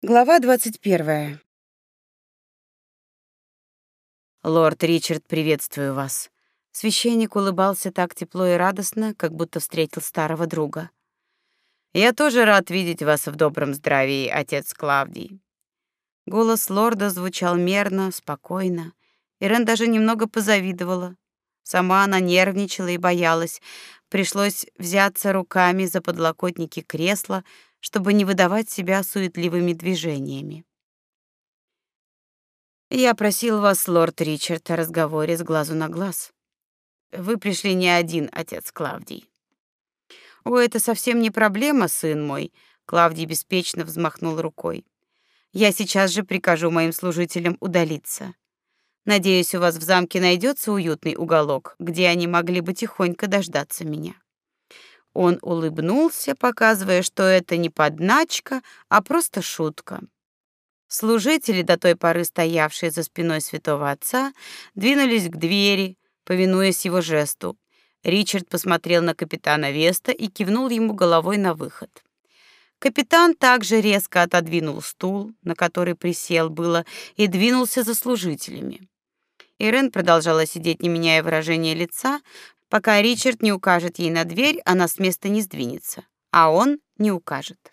Глава 21. Лорд Ричард, приветствую вас. Священник улыбался так тепло и радостно, как будто встретил старого друга. Я тоже рад видеть вас в добром здравии, отец Клавдий. Голос лорда звучал мерно, спокойно. Ирен даже немного позавидовала. Сама она нервничала и боялась. Пришлось взяться руками за подлокотники кресла, чтобы не выдавать себя суетливыми движениями. Я просил вас, лорд Ричард, о разговоре с глазу на глаз. Вы пришли не один, отец Клавдий. О, это совсем не проблема, сын мой, Клавдий беспечно взмахнул рукой. Я сейчас же прикажу моим служителям удалиться. Надеюсь, у вас в замке найдется уютный уголок, где они могли бы тихонько дождаться меня. Он улыбнулся, показывая, что это не подначка, а просто шутка. Служители, до той поры стоявшие за спиной святого отца, двинулись к двери, повинуясь его жесту. Ричард посмотрел на капитана Веста и кивнул ему головой на выход. Капитан также резко отодвинул стул, на который присел было, и двинулся за служителями. Ирен продолжала сидеть, не меняя выражения лица, пока Ричард не укажет ей на дверь, она с места не сдвинется, а он не укажет.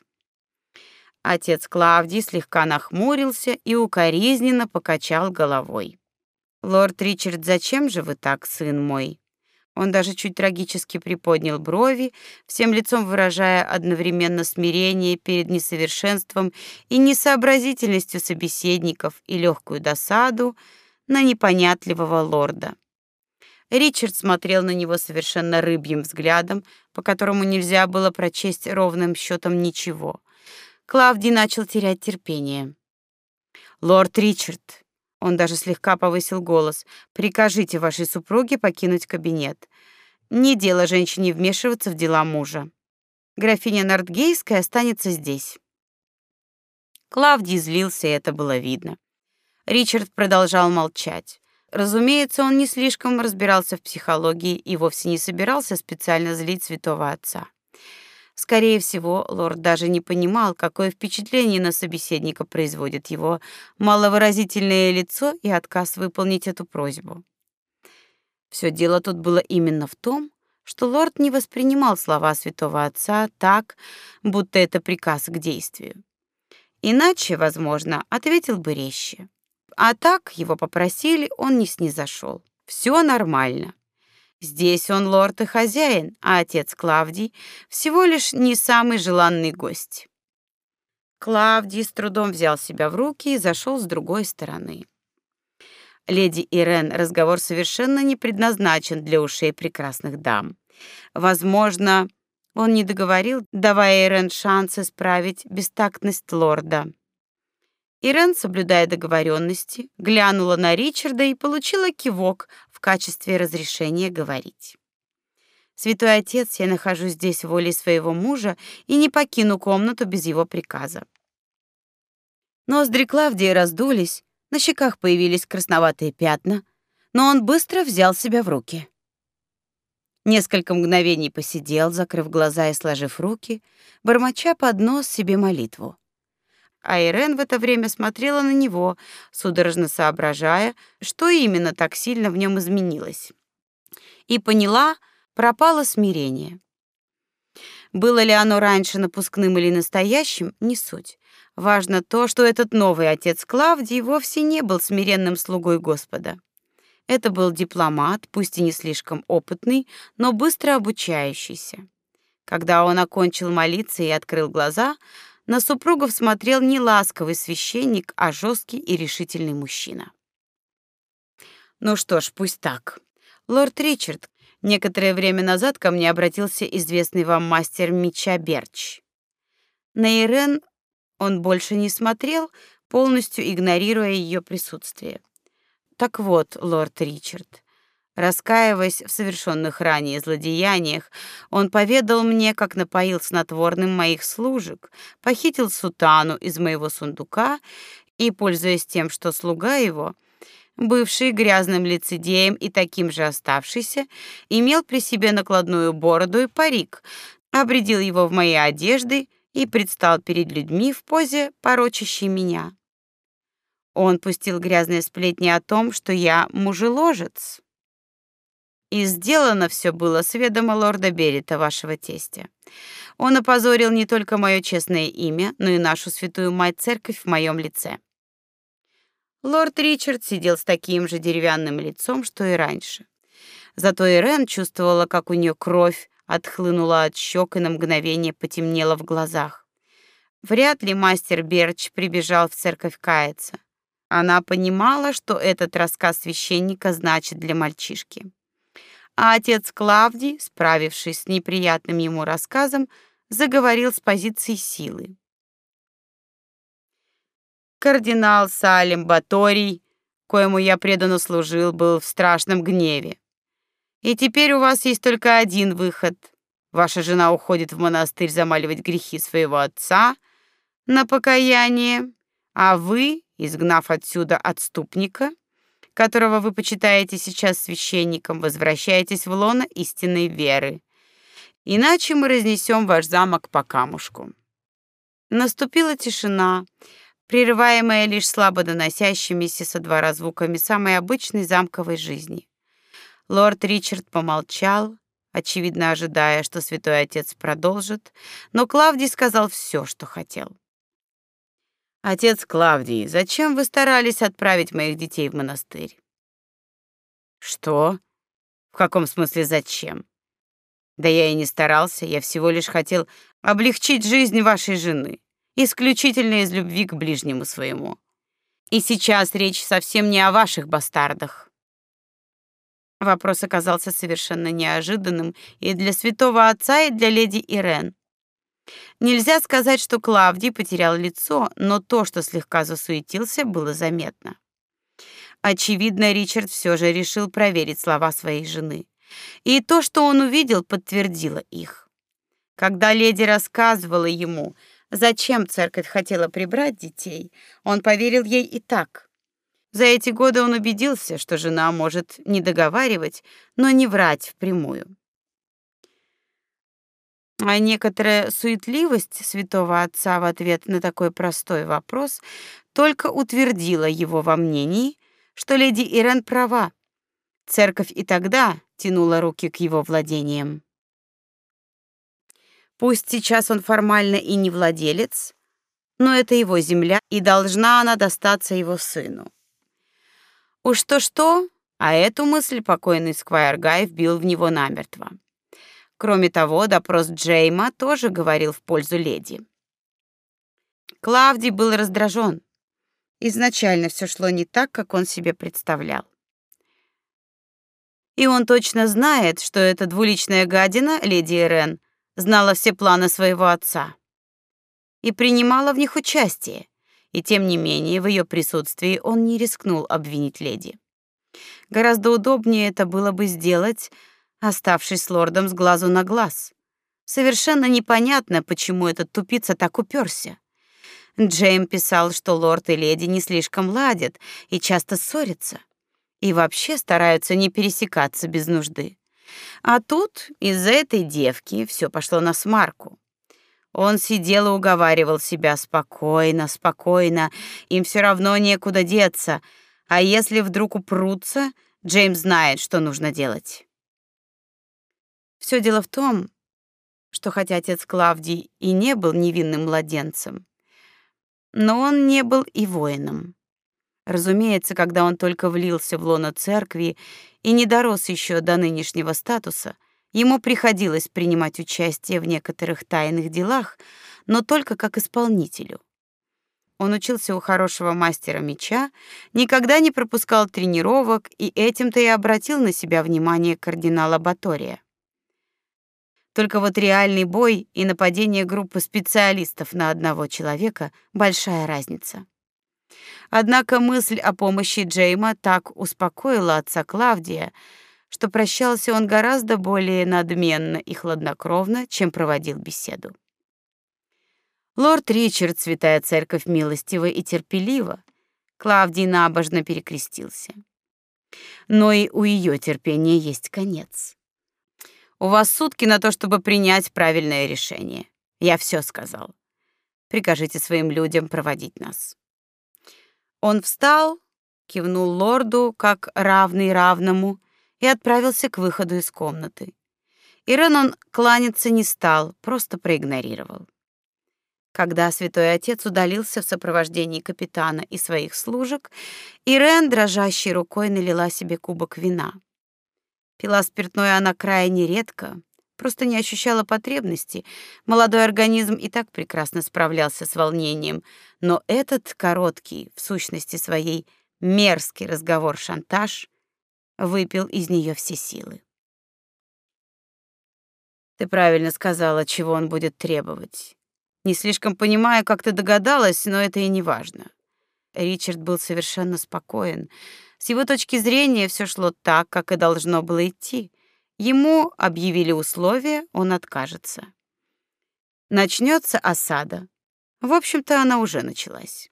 Отец Клавдий слегка нахмурился и укоризненно покачал головой. Лорд Ричард, зачем же вы так, сын мой? Он даже чуть трагически приподнял брови, всем лицом выражая одновременно смирение перед несовершенством и несообразительностью собеседников и легкую досаду на непонятливого лорда. Ричард смотрел на него совершенно рыбьим взглядом, по которому нельзя было прочесть ровным счетом ничего. Клавдий начал терять терпение. Лорд Ричард, он даже слегка повысил голос. Прикажите вашей супруге покинуть кабинет. Не дело женщине вмешиваться в дела мужа. Графиня Нортгейская останется здесь. Клавдий злился, и это было видно. Ричард продолжал молчать. Разумеется, он не слишком разбирался в психологии и вовсе не собирался специально злить святого отца. Скорее всего, лорд даже не понимал, какое впечатление на собеседника производит его маловыразительное лицо и отказ выполнить эту просьбу. Все дело тут было именно в том, что лорд не воспринимал слова святого отца так, будто это приказ к действию. Иначе, возможно, ответил бы резче. А так его попросили, он не снизошел. Все нормально. Здесь он лорд и хозяин, а отец Клавдий всего лишь не самый желанный гость. Клавдий с трудом взял себя в руки и зашел с другой стороны. Леди Ирен, разговор совершенно не предназначен для ушей прекрасных дам. Возможно, он не договорил, давая Ирен шанс исправить бестактность лорда. Ирен, соблюдая договоренности, глянула на Ричарда и получила кивок в качестве разрешения говорить. Святой отец, я нахожусь здесь волей своего мужа и не покину комнату без его приказа. Ноздри Клавдии раздулись, на щеках появились красноватые пятна, но он быстро взял себя в руки. Несколько мгновений посидел, закрыв глаза и сложив руки, бормоча под нос себе молитву а Ирен в это время смотрела на него, судорожно соображая, что именно так сильно в нем изменилось. И поняла, пропало смирение. Было ли оно раньше напускным или настоящим, не суть. Важно то, что этот новый отец Клавдий вовсе не был смиренным слугой Господа. Это был дипломат, пусть и не слишком опытный, но быстро обучающийся. Когда он окончил молиться и открыл глаза, на супругов смотрел не ласковый священник, а жесткий и решительный мужчина. Ну что ж, пусть так. Лорд Ричард, некоторое время назад ко мне обратился известный вам мастер меча Берч. На Ирен он больше не смотрел, полностью игнорируя ее присутствие. Так вот, лорд Ричард, Раскаиваясь в совершенных ранее злодеяниях, он поведал мне, как напоил снотворным моих служек, похитил сутану из моего сундука и, пользуясь тем, что слуга его, бывший грязным лицедеем и таким же оставшийся, имел при себе накладную бороду и парик, обредил его в мои одежды и предстал перед людьми в позе порочащей меня. Он пустил грязные сплетни о том, что я мужеложец. И сделано все было с ведома лорда Берита, вашего тестя. Он опозорил не только мое честное имя, но и нашу святую мать церковь в моем лице. Лорд Ричард сидел с таким же деревянным лицом, что и раньше. Зато Ирен чувствовала, как у нее кровь отхлынула от щек и на мгновение потемнело в глазах. Вряд ли мастер Берч прибежал в церковь каяться. Она понимала, что этот рассказ священника значит для мальчишки. А отец Клавдий, справившись с неприятным ему рассказом, заговорил с позиции силы. Кардинал Салим Баторий, коему я преданно служил, был в страшном гневе. И теперь у вас есть только один выход. Ваша жена уходит в монастырь замаливать грехи своего отца на покаяние, а вы, изгнав отсюда отступника, которого вы почитаете сейчас священником, возвращаетесь в лоно истинной веры. Иначе мы разнесем ваш замок по камушку. Наступила тишина, прерываемая лишь слабо доносящимися со двора звуками самой обычной замковой жизни. Лорд Ричард помолчал, очевидно ожидая, что святой отец продолжит, но Клавдий сказал все, что хотел. Отец Клавдий, зачем вы старались отправить моих детей в монастырь? Что? В каком смысле зачем? Да я и не старался, я всего лишь хотел облегчить жизнь вашей жены, исключительно из любви к ближнему своему. И сейчас речь совсем не о ваших бастардах. Вопрос оказался совершенно неожиданным и для святого отца, и для леди Ирен. Нельзя сказать, что Клавдий потерял лицо, но то, что слегка засуетился, было заметно. Очевидно, Ричард все же решил проверить слова своей жены. И то, что он увидел, подтвердило их. Когда леди рассказывала ему, зачем церковь хотела прибрать детей, он поверил ей и так. За эти годы он убедился, что жена может не договаривать, но не врать впрямую. А некоторая суетливость святого отца в ответ на такой простой вопрос только утвердила его во мнении, что леди Ирен права. Церковь и тогда тянула руки к его владениям. Пусть сейчас он формально и не владелец, но это его земля, и должна она достаться его сыну. Уж то-что, а эту мысль покойный Сквайр Гай вбил в него намертво. Кроме того, допрос Джейма тоже говорил в пользу леди. Клавдий был раздражен. Изначально все шло не так, как он себе представлял. И он точно знает, что эта двуличная гадина, леди Ирен, знала все планы своего отца и принимала в них участие и тем не менее в ее присутствии он не рискнул обвинить леди. Гораздо удобнее это было бы сделать, оставшись с лордом с глазу на глаз. Совершенно непонятно, почему этот тупица так уперся. Джейм писал, что лорд и леди не слишком ладят и часто ссорятся, и вообще стараются не пересекаться без нужды. А тут из-за этой девки все пошло на смарку. Он сидел и уговаривал себя спокойно, спокойно, им все равно некуда деться. А если вдруг упрутся, Джеймс знает, что нужно делать. Все дело в том, что хотя отец Клавдий и не был невинным младенцем, но он не был и воином. Разумеется, когда он только влился в лоно церкви и не дорос еще до нынешнего статуса, Ему приходилось принимать участие в некоторых тайных делах, но только как исполнителю. Он учился у хорошего мастера меча, никогда не пропускал тренировок, и этим-то и обратил на себя внимание кардинала Батория. Только вот реальный бой и нападение группы специалистов на одного человека большая разница. Однако мысль о помощи Джейма так успокоила отца Клавдия, что прощался он гораздо более надменно и хладнокровно, чем проводил беседу. Лорд Ричард, святая церковь, милостива и терпелива, Клавдий набожно перекрестился. Но и у ее терпения есть конец. У вас сутки на то, чтобы принять правильное решение. Я все сказал. Прикажите своим людям проводить нас. Он встал, кивнул лорду как равный равному и отправился к выходу из комнаты. Ирен он кланяться не стал, просто проигнорировал. Когда святой отец удалился в сопровождении капитана и своих служек, Ирен дрожащей рукой налила себе кубок вина. Пила спиртное она крайне редко, просто не ощущала потребности. Молодой организм и так прекрасно справлялся с волнением, но этот короткий, в сущности своей, мерзкий разговор-шантаж выпил из нее все силы. Ты правильно сказала, чего он будет требовать. Не слишком понимаю, как ты догадалась, но это и не важно. Ричард был совершенно спокоен. С его точки зрения все шло так, как и должно было идти. Ему объявили условия, он откажется. Начнется осада. В общем-то, она уже началась.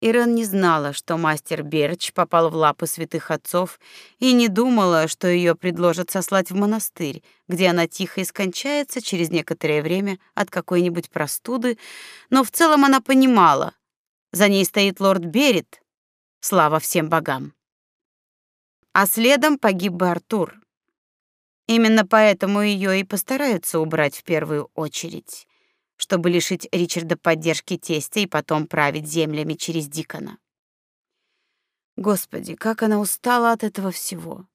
Ирен не знала, что мастер Берч попал в лапы святых отцов, и не думала, что ее предложат сослать в монастырь, где она тихо и скончается через некоторое время от какой-нибудь простуды, но в целом она понимала, за ней стоит лорд Берет. Слава всем богам. А следом погиб бы Артур. Именно поэтому ее и постараются убрать в первую очередь чтобы лишить Ричарда поддержки тестя и потом править землями через Дикона. Господи, как она устала от этого всего.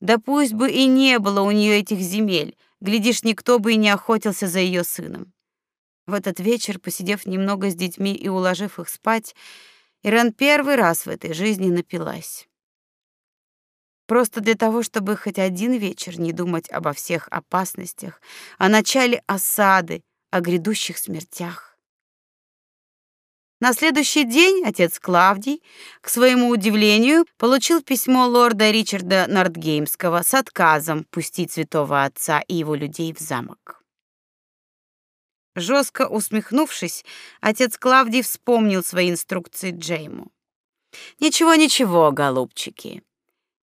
Да пусть бы и не было у нее этих земель, глядишь, никто бы и не охотился за ее сыном. В этот вечер, посидев немного с детьми и уложив их спать, Ирен первый раз в этой жизни напилась. Просто для того, чтобы хоть один вечер не думать обо всех опасностях, о начале осады о грядущих смертях. На следующий день отец Клавдий, к своему удивлению, получил письмо лорда Ричарда Нортгеймского с отказом пустить святого отца и его людей в замок. Жестко усмехнувшись, отец Клавдий вспомнил свои инструкции Джейму. Ничего, ничего, голубчики.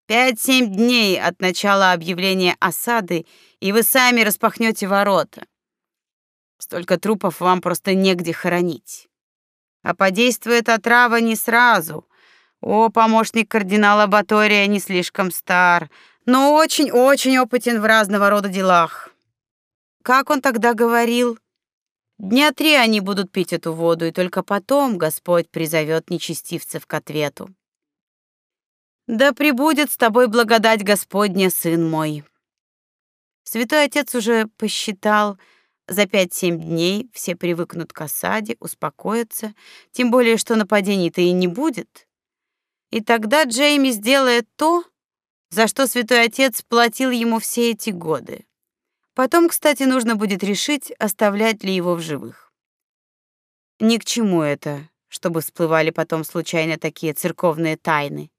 Пять-семь дней от начала объявления осады, и вы сами распахнете ворота. Столько трупов вам просто негде хоронить. А подействует отрава не сразу. О, помощник кардинала Батория не слишком стар, но очень-очень опытен в разного рода делах. Как он тогда говорил? Дня три они будут пить эту воду, и только потом Господь призовет нечестивцев к ответу. Да пребудет с тобой благодать Господня, сын мой. Святой отец уже посчитал, за пять-семь дней все привыкнут к осаде, успокоятся, тем более что нападений-то и не будет. И тогда Джейми сделает то, за что Святой Отец платил ему все эти годы. Потом, кстати, нужно будет решить, оставлять ли его в живых. Ни к чему это, чтобы всплывали потом случайно такие церковные тайны.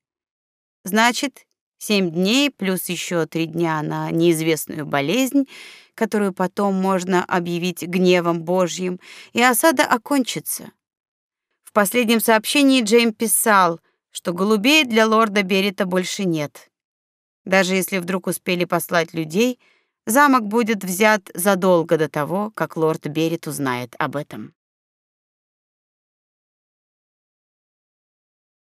Значит, семь дней плюс еще три дня на неизвестную болезнь — которую потом можно объявить гневом Божьим, и осада окончится. В последнем сообщении Джейм писал, что голубей для лорда Берита больше нет. Даже если вдруг успели послать людей, замок будет взят задолго до того, как лорд Берит узнает об этом.